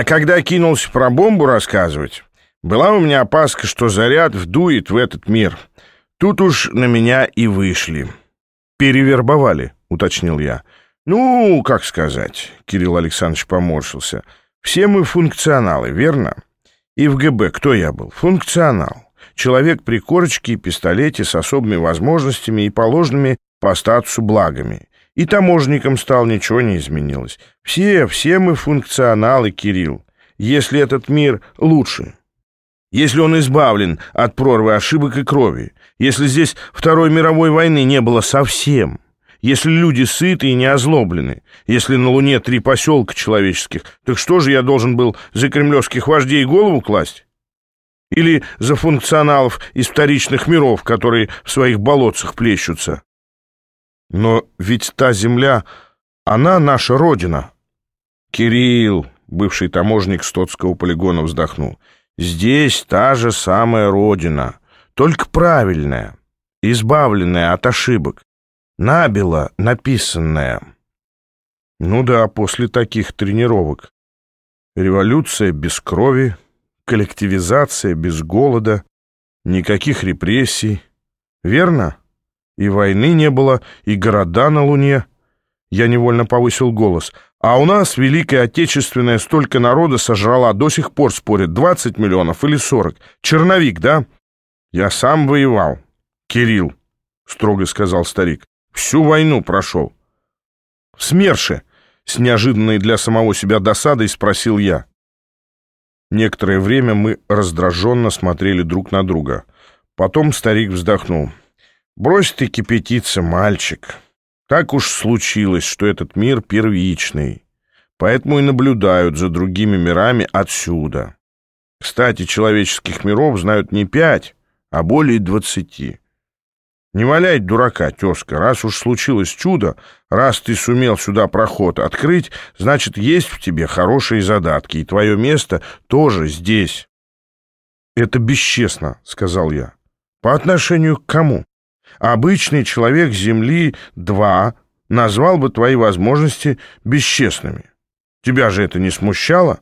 А когда кинулся про бомбу рассказывать, была у меня опаска, что заряд вдует в этот мир. Тут уж на меня и вышли. «Перевербовали», — уточнил я. «Ну, как сказать», — Кирилл Александрович поморщился. «Все мы функционалы, верно? И в ГБ кто я был? Функционал. Человек при корочке и пистолете с особыми возможностями и положенными по статусу благами. И таможником стал, ничего не изменилось. Все, все мы функционалы, Кирилл. Если этот мир лучше. Если он избавлен от прорвы ошибок и крови. Если здесь Второй мировой войны не было совсем. Если люди сыты и не озлоблены. Если на Луне три поселка человеческих. Так что же я должен был за кремлевских вождей голову класть? Или за функционалов из вторичных миров, которые в своих болотцах плещутся? Но ведь та земля, она наша родина. Кирилл, бывший таможник Стотского полигона, вздохнул. Здесь та же самая родина, только правильная, избавленная от ошибок, набело написанная. Ну да, после таких тренировок. Революция без крови, коллективизация без голода, никаких репрессий. Верно? И войны не было, и города на Луне. Я невольно повысил голос. А у нас Великая Отечественная столько народа сожрала, до сих пор спорят, 20 миллионов или 40. Черновик, да? Я сам воевал. Кирилл, строго сказал старик, всю войну прошел. В СМЕРШе, с неожиданной для самого себя досадой спросил я. Некоторое время мы раздраженно смотрели друг на друга. Потом старик вздохнул. Брось ты кипятиться, мальчик. Так уж случилось, что этот мир первичный. Поэтому и наблюдают за другими мирами отсюда. Кстати, человеческих миров знают не пять, а более двадцати. Не валяй дурака, тезка. Раз уж случилось чудо, раз ты сумел сюда проход открыть, значит, есть в тебе хорошие задатки, и твое место тоже здесь. Это бесчестно, сказал я. По отношению к кому? Обычный человек Земли 2 назвал бы твои возможности бесчестными. Тебя же это не смущало?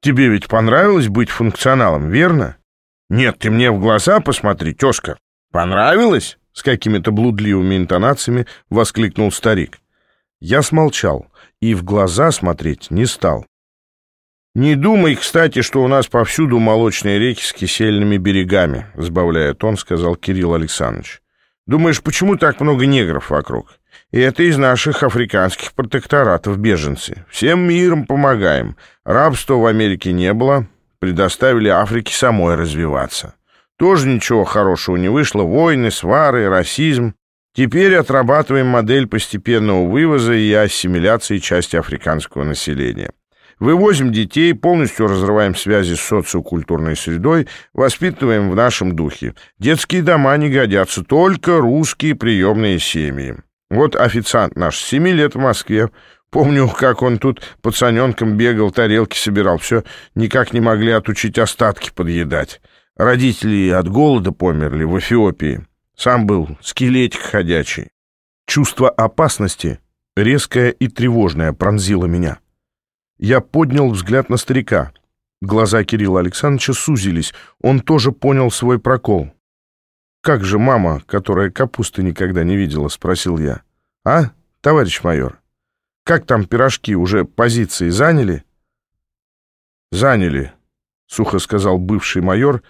Тебе ведь понравилось быть функционалом, верно? Нет, ты мне в глаза посмотри, тезка. Понравилось? С какими-то блудливыми интонациями воскликнул старик. Я смолчал и в глаза смотреть не стал. «Не думай, кстати, что у нас повсюду молочные реки с кисельными берегами», — сбавляя тон, сказал Кирилл Александрович. Думаешь, почему так много негров вокруг? И это из наших африканских протекторатов беженцы. Всем миром помогаем. Рабства в Америке не было. Предоставили Африке самой развиваться. Тоже ничего хорошего не вышло. Войны, свары, расизм. Теперь отрабатываем модель постепенного вывоза и ассимиляции части африканского населения. Вывозим детей, полностью разрываем связи с социокультурной средой, воспитываем в нашем духе. Детские дома не годятся, только русские приемные семьи. Вот официант наш, семи лет в Москве. Помню, как он тут пацаненком бегал, тарелки собирал. Все никак не могли отучить остатки подъедать. Родители от голода померли в Эфиопии. Сам был скелетик ходячий. Чувство опасности, резкое и тревожное, пронзило меня. Я поднял взгляд на старика. Глаза Кирилла Александровича сузились. Он тоже понял свой прокол. «Как же мама, которая капусты никогда не видела?» — спросил я. «А, товарищ майор, как там пирожки, уже позиции заняли?» «Заняли», — сухо сказал бывший майор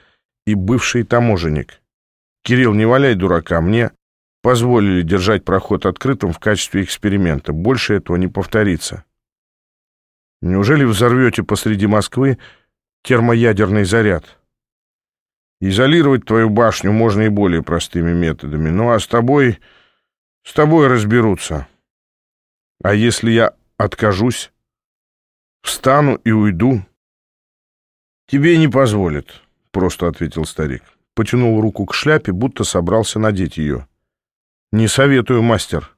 и бывший таможенник. «Кирилл, не валяй дурака, мне позволили держать проход открытым в качестве эксперимента. Больше этого не повторится». Неужели взорвете посреди Москвы термоядерный заряд? Изолировать твою башню можно и более простыми методами. Ну а с тобой... с тобой разберутся. А если я откажусь? Встану и уйду? Тебе не позволят, просто ответил старик. Потянул руку к шляпе, будто собрался надеть ее. Не советую, мастер.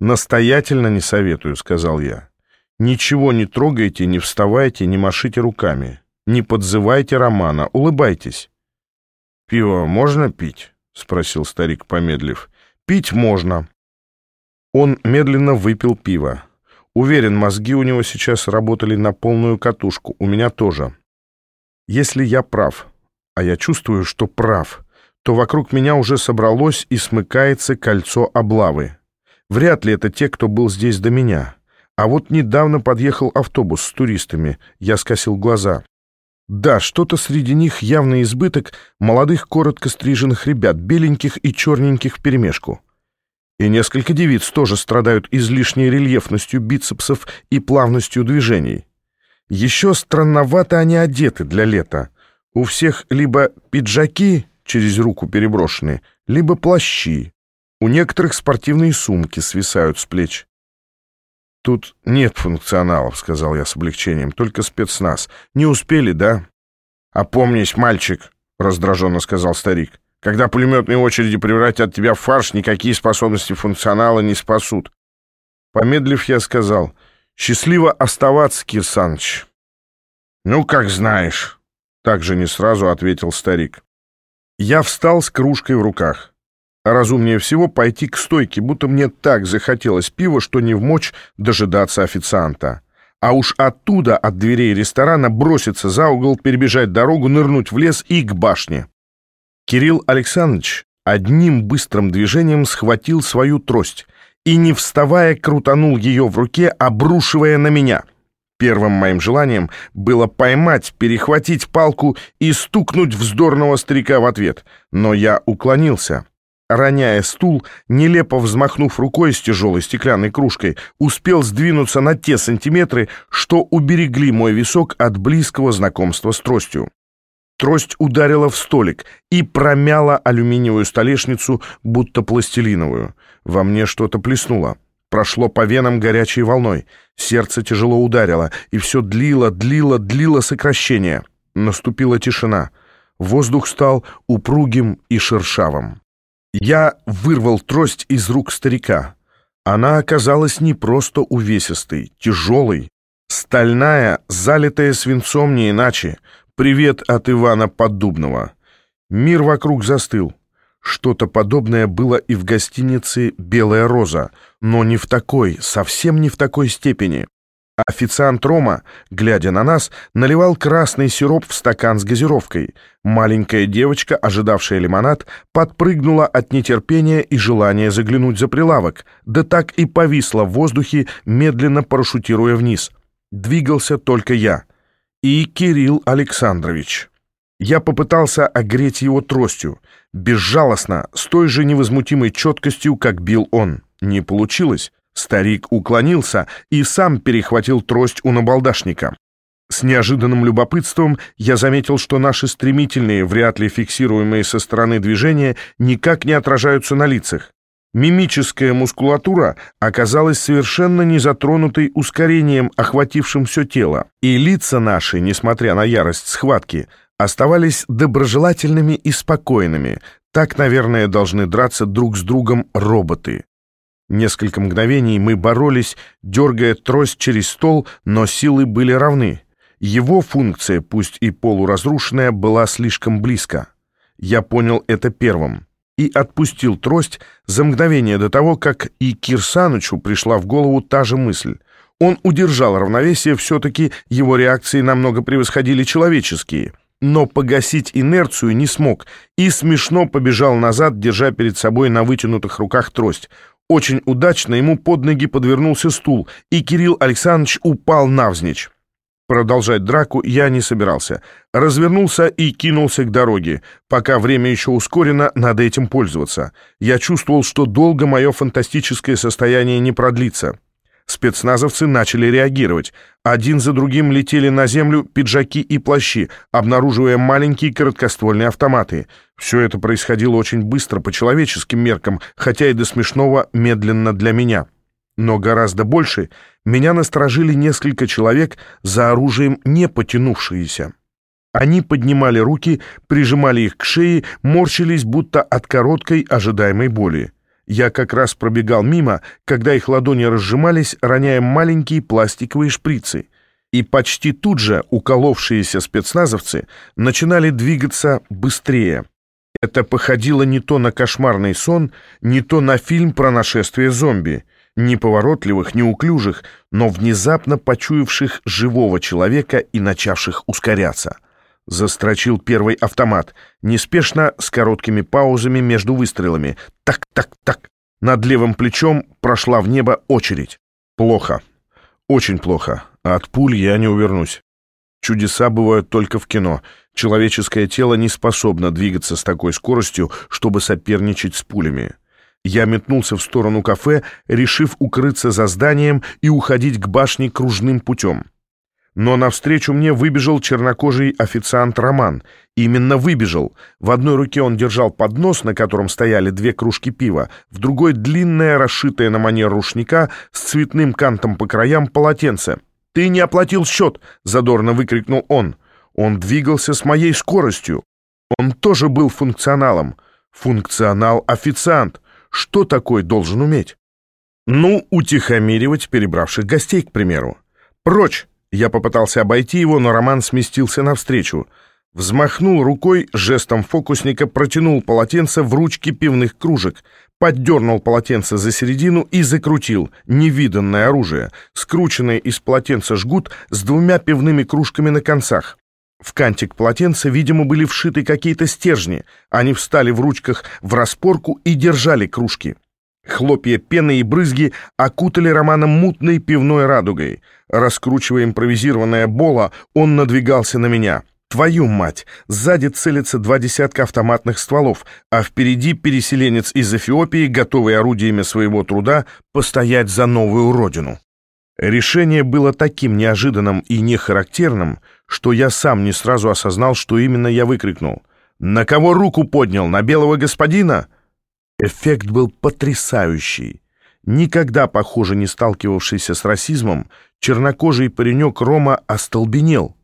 Настоятельно не советую, сказал я. Ничего не трогайте, не вставайте, не машите руками. Не подзывайте Романа, улыбайтесь. «Пиво можно пить?» — спросил старик, помедлив. «Пить можно». Он медленно выпил пиво. Уверен, мозги у него сейчас работали на полную катушку, у меня тоже. Если я прав, а я чувствую, что прав, то вокруг меня уже собралось и смыкается кольцо облавы. Вряд ли это те, кто был здесь до меня. А вот недавно подъехал автобус с туристами. Я скосил глаза. Да, что-то среди них явный избыток молодых коротко стриженных ребят, беленьких и черненьких вперемешку. И несколько девиц тоже страдают излишней рельефностью бицепсов и плавностью движений. Еще странновато они одеты для лета. У всех либо пиджаки через руку переброшены, либо плащи. У некоторых спортивные сумки свисают с плеч. «Тут нет функционалов», — сказал я с облегчением, — «только спецназ. Не успели, да?» «Опомнись, мальчик», — раздраженно сказал старик. «Когда пулеметные очереди превратят тебя в фарш, никакие способности функционала не спасут». Помедлив, я сказал, «Счастливо оставаться, Кир Саныч». «Ну, как знаешь», — также не сразу ответил старик. Я встал с кружкой в руках. Разумнее всего пойти к стойке, будто мне так захотелось пива, что не в мочь дожидаться официанта. А уж оттуда, от дверей ресторана, броситься за угол, перебежать дорогу, нырнуть в лес и к башне. Кирилл Александрович одним быстрым движением схватил свою трость и, не вставая, крутанул ее в руке, обрушивая на меня. Первым моим желанием было поймать, перехватить палку и стукнуть вздорного старика в ответ, но я уклонился роняя стул, нелепо взмахнув рукой с тяжелой стеклянной кружкой, успел сдвинуться на те сантиметры, что уберегли мой висок от близкого знакомства с тростью. Трость ударила в столик и промяла алюминиевую столешницу, будто пластилиновую. Во мне что-то плеснуло. Прошло по венам горячей волной. Сердце тяжело ударило, и все длило, длило, длило сокращение. Наступила тишина. Воздух стал упругим и шершавым. Я вырвал трость из рук старика. Она оказалась не просто увесистой, тяжелой, стальная, залитая свинцом не иначе. Привет от Ивана Поддубного. Мир вокруг застыл. Что-то подобное было и в гостинице «Белая роза», но не в такой, совсем не в такой степени. Официант Рома, глядя на нас, наливал красный сироп в стакан с газировкой. Маленькая девочка, ожидавшая лимонад, подпрыгнула от нетерпения и желания заглянуть за прилавок, да так и повисла в воздухе, медленно парашютируя вниз. Двигался только я. И Кирилл Александрович. Я попытался огреть его тростью, безжалостно, с той же невозмутимой четкостью, как бил он. Не получилось. Старик уклонился и сам перехватил трость у набалдашника. С неожиданным любопытством я заметил, что наши стремительные, вряд ли фиксируемые со стороны движения, никак не отражаются на лицах. Мимическая мускулатура оказалась совершенно не затронутой ускорением, охватившим все тело, и лица наши, несмотря на ярость схватки, оставались доброжелательными и спокойными. Так, наверное, должны драться друг с другом роботы. Несколько мгновений мы боролись, дергая трость через стол, но силы были равны. Его функция, пусть и полуразрушенная, была слишком близко. Я понял это первым и отпустил трость за мгновение до того, как и Кирсанычу пришла в голову та же мысль. Он удержал равновесие, все-таки его реакции намного превосходили человеческие, но погасить инерцию не смог и смешно побежал назад, держа перед собой на вытянутых руках трость. Очень удачно ему под ноги подвернулся стул, и Кирилл Александрович упал навзничь. Продолжать драку я не собирался. Развернулся и кинулся к дороге. Пока время еще ускорено, надо этим пользоваться. Я чувствовал, что долго мое фантастическое состояние не продлится спецназовцы начали реагировать. Один за другим летели на землю пиджаки и плащи, обнаруживая маленькие короткоствольные автоматы. Все это происходило очень быстро по человеческим меркам, хотя и до смешного медленно для меня. Но гораздо больше меня насторожили несколько человек за оружием не потянувшиеся. Они поднимали руки, прижимали их к шее, морщились будто от короткой ожидаемой боли. Я как раз пробегал мимо, когда их ладони разжимались, роняя маленькие пластиковые шприцы. И почти тут же уколовшиеся спецназовцы начинали двигаться быстрее. Это походило не то на кошмарный сон, не то на фильм про нашествие зомби. неповоротливых, неуклюжих, но внезапно почуявших живого человека и начавших ускоряться. Застрочил первый автомат, неспешно, с короткими паузами между выстрелами. Так, так, так. Над левым плечом прошла в небо очередь. Плохо. Очень плохо. От пуль я не увернусь. Чудеса бывают только в кино. Человеческое тело не способно двигаться с такой скоростью, чтобы соперничать с пулями. Я метнулся в сторону кафе, решив укрыться за зданием и уходить к башне кружным путем. Но навстречу мне выбежал чернокожий официант Роман. Именно выбежал. В одной руке он держал поднос, на котором стояли две кружки пива, в другой — длинное, расшитое на манер рушника, с цветным кантом по краям полотенце. «Ты не оплатил счет!» — задорно выкрикнул он. Он двигался с моей скоростью. Он тоже был функционалом. Функционал-официант. Что такой должен уметь? Ну, утихомиривать перебравших гостей, к примеру. «Прочь!» Я попытался обойти его, но Роман сместился навстречу. Взмахнул рукой, жестом фокусника протянул полотенце в ручки пивных кружек, поддернул полотенце за середину и закрутил невиданное оружие, скрученное из полотенца жгут с двумя пивными кружками на концах. В кантик полотенца, видимо, были вшиты какие-то стержни. Они встали в ручках в распорку и держали кружки. Хлопья пены и брызги окутали Романа мутной пивной радугой. Раскручивая импровизированное бола, он надвигался на меня. Твою мать! Сзади целятся два десятка автоматных стволов, а впереди переселенец из Эфиопии, готовый орудиями своего труда постоять за новую родину. Решение было таким неожиданным и нехарактерным, что я сам не сразу осознал, что именно я выкрикнул. «На кого руку поднял? На белого господина?» Эффект был потрясающий. Никогда, похоже, не сталкивавшийся с расизмом, чернокожий паренек Рома остолбенел.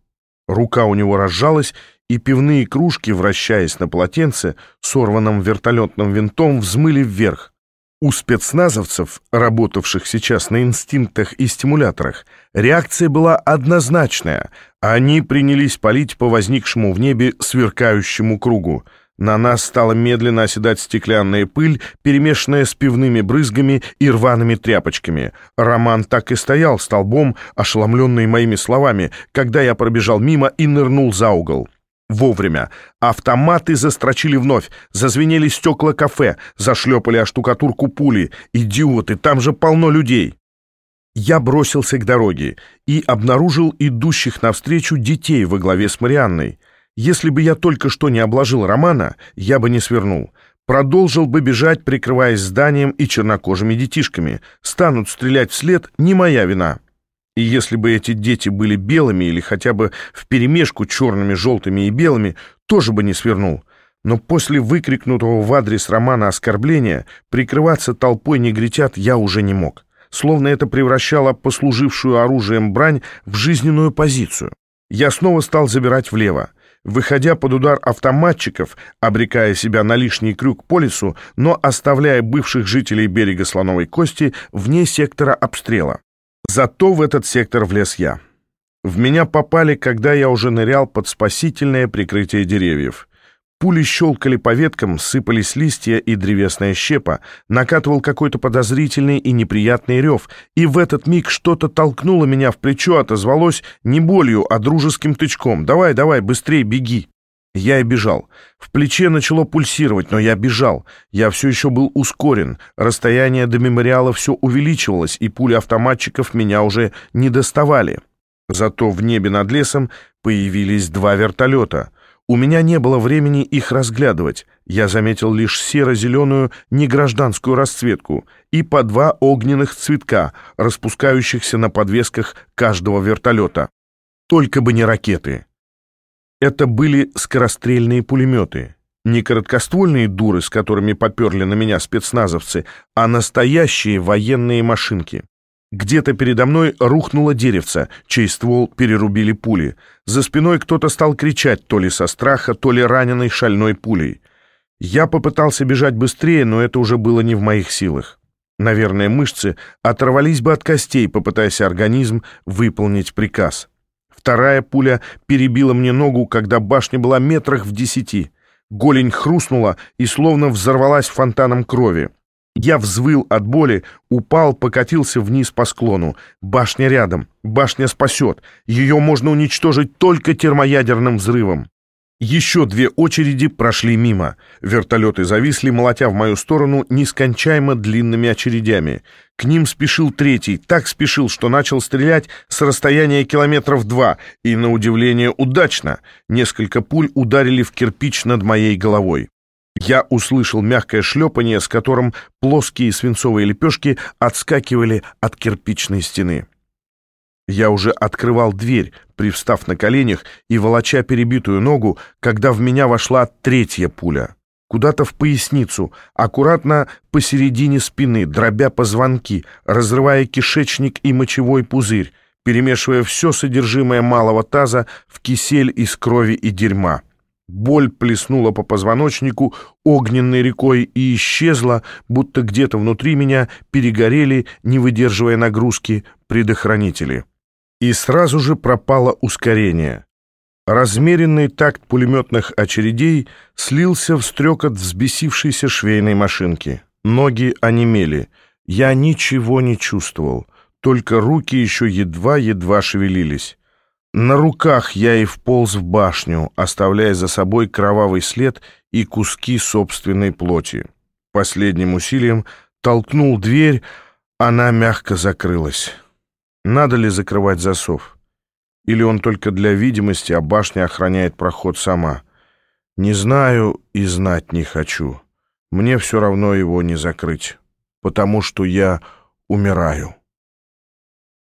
Рука у него разжалась, и пивные кружки, вращаясь на полотенце, сорванном вертолетным винтом, взмыли вверх. У спецназовцев, работавших сейчас на инстинктах и стимуляторах, реакция была однозначная. Они принялись палить по возникшему в небе сверкающему кругу — на нас стала медленно оседать стеклянная пыль, перемешанная с пивными брызгами и рваными тряпочками. Роман так и стоял столбом, ошеломленный моими словами, когда я пробежал мимо и нырнул за угол. Вовремя. Автоматы застрочили вновь, зазвенели стекла кафе, зашлепали о штукатурку пули. Идиоты, там же полно людей. Я бросился к дороге и обнаружил идущих навстречу детей во главе с Марианной. Если бы я только что не обложил Романа, я бы не свернул. Продолжил бы бежать, прикрываясь зданием и чернокожими детишками. Станут стрелять вслед — не моя вина. И если бы эти дети были белыми или хотя бы вперемешку черными, желтыми и белыми, тоже бы не свернул. Но после выкрикнутого в адрес Романа оскорбления прикрываться толпой негритят я уже не мог. Словно это превращало послужившую оружием брань в жизненную позицию. Я снова стал забирать влево выходя под удар автоматчиков, обрекая себя на лишний крюк по лесу, но оставляя бывших жителей берега Слоновой Кости вне сектора обстрела. Зато в этот сектор влез я. В меня попали, когда я уже нырял под спасительное прикрытие деревьев. Пули щелкали по веткам, сыпались листья и древесная щепа, накатывал какой-то подозрительный и неприятный рев, и в этот миг что-то толкнуло меня в плечо, отозвалось не болью, а дружеским тычком. «Давай, давай, быстрее беги!» Я и бежал. В плече начало пульсировать, но я бежал. Я все еще был ускорен. Расстояние до мемориала все увеличивалось, и пули автоматчиков меня уже не доставали. Зато в небе над лесом появились два вертолета — у меня не было времени их разглядывать. Я заметил лишь серо-зеленую негражданскую расцветку и по два огненных цветка, распускающихся на подвесках каждого вертолета. Только бы не ракеты. Это были скорострельные пулеметы. Не короткоствольные дуры, с которыми поперли на меня спецназовцы, а настоящие военные машинки. Где-то передо мной рухнуло деревце, чей ствол перерубили пули. За спиной кто-то стал кричать то ли со страха, то ли раненой шальной пулей. Я попытался бежать быстрее, но это уже было не в моих силах. Наверное, мышцы оторвались бы от костей, попытаясь организм выполнить приказ. Вторая пуля перебила мне ногу, когда башня была метрах в десяти. Голень хрустнула и словно взорвалась фонтаном крови. Я взвыл от боли, упал, покатился вниз по склону. Башня рядом. Башня спасет. Ее можно уничтожить только термоядерным взрывом. Еще две очереди прошли мимо. Вертолеты зависли, молотя в мою сторону нескончаемо длинными очередями. К ним спешил третий, так спешил, что начал стрелять с расстояния километров два, и, на удивление, удачно. Несколько пуль ударили в кирпич над моей головой. Я услышал мягкое шлепание, с которым плоские свинцовые лепешки отскакивали от кирпичной стены. Я уже открывал дверь, привстав на коленях и волоча перебитую ногу, когда в меня вошла третья пуля. Куда-то в поясницу, аккуратно посередине спины, дробя позвонки, разрывая кишечник и мочевой пузырь, перемешивая все содержимое малого таза в кисель из крови и дерьма. Боль плеснула по позвоночнику огненной рекой и исчезла, будто где-то внутри меня перегорели, не выдерживая нагрузки, предохранители и сразу же пропало ускорение. Размеренный такт пулеметных очередей слился в стрекот взбесившейся швейной машинки. Ноги онемели. Я ничего не чувствовал, только руки еще едва-едва шевелились. На руках я и вполз в башню, оставляя за собой кровавый след и куски собственной плоти. Последним усилием толкнул дверь, она мягко закрылась. Надо ли закрывать засов? Или он только для видимости, а башня охраняет проход сама? Не знаю и знать не хочу. Мне все равно его не закрыть, потому что я умираю.